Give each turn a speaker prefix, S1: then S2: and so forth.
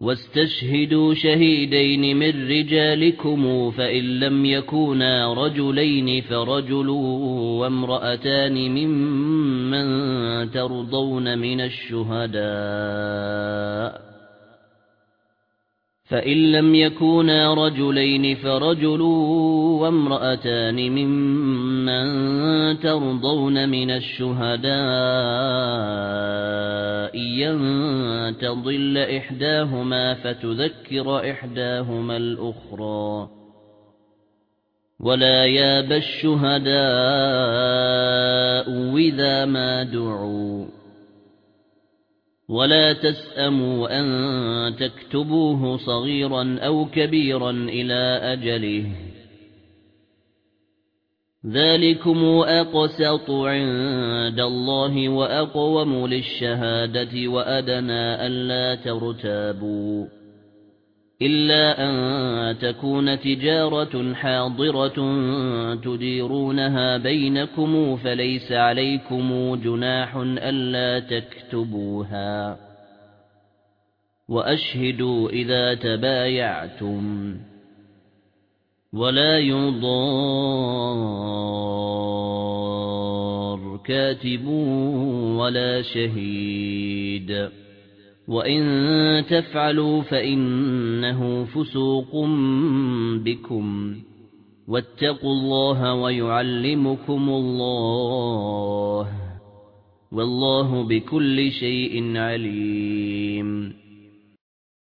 S1: واستشهدوا شهيدين من رجالكم فإن لم يكونا رجلين فرجل وامرأتان ممن ترضون من الشهداء. فإن لم يكونا رجلين فرجل وامرأتان ممن ترضون من الشهداء إن تضل إحداهما فتذكر إحداهما الأخرى. ولا ياب الشهداء إذا ما دعوا. ولا تسأموا أن تكتبوه صغيرا أو كبيرا إلى أجله. ذلكم أقسط عند الله وأقوم للشهادة وأدنى ألا ترتابوا إلا أن تكون تجارة حاضرة تديرونها بينكم فليس عليكم جناح ألا تكتبوها وأشهدوا إذا تبايعتم ولا يضار كاتب ولا شهيد. وَإِن تَفْعَلُوا فَإِنَّهُ فُسُوقٌ بِكُمْ. وَاتَّقُوا اللَّهَ وَيُعَلِّمُكُمُ اللَّهُ. وَاللَّهُ بِكُلِّ شَيْءٍ عَلِيمٌ.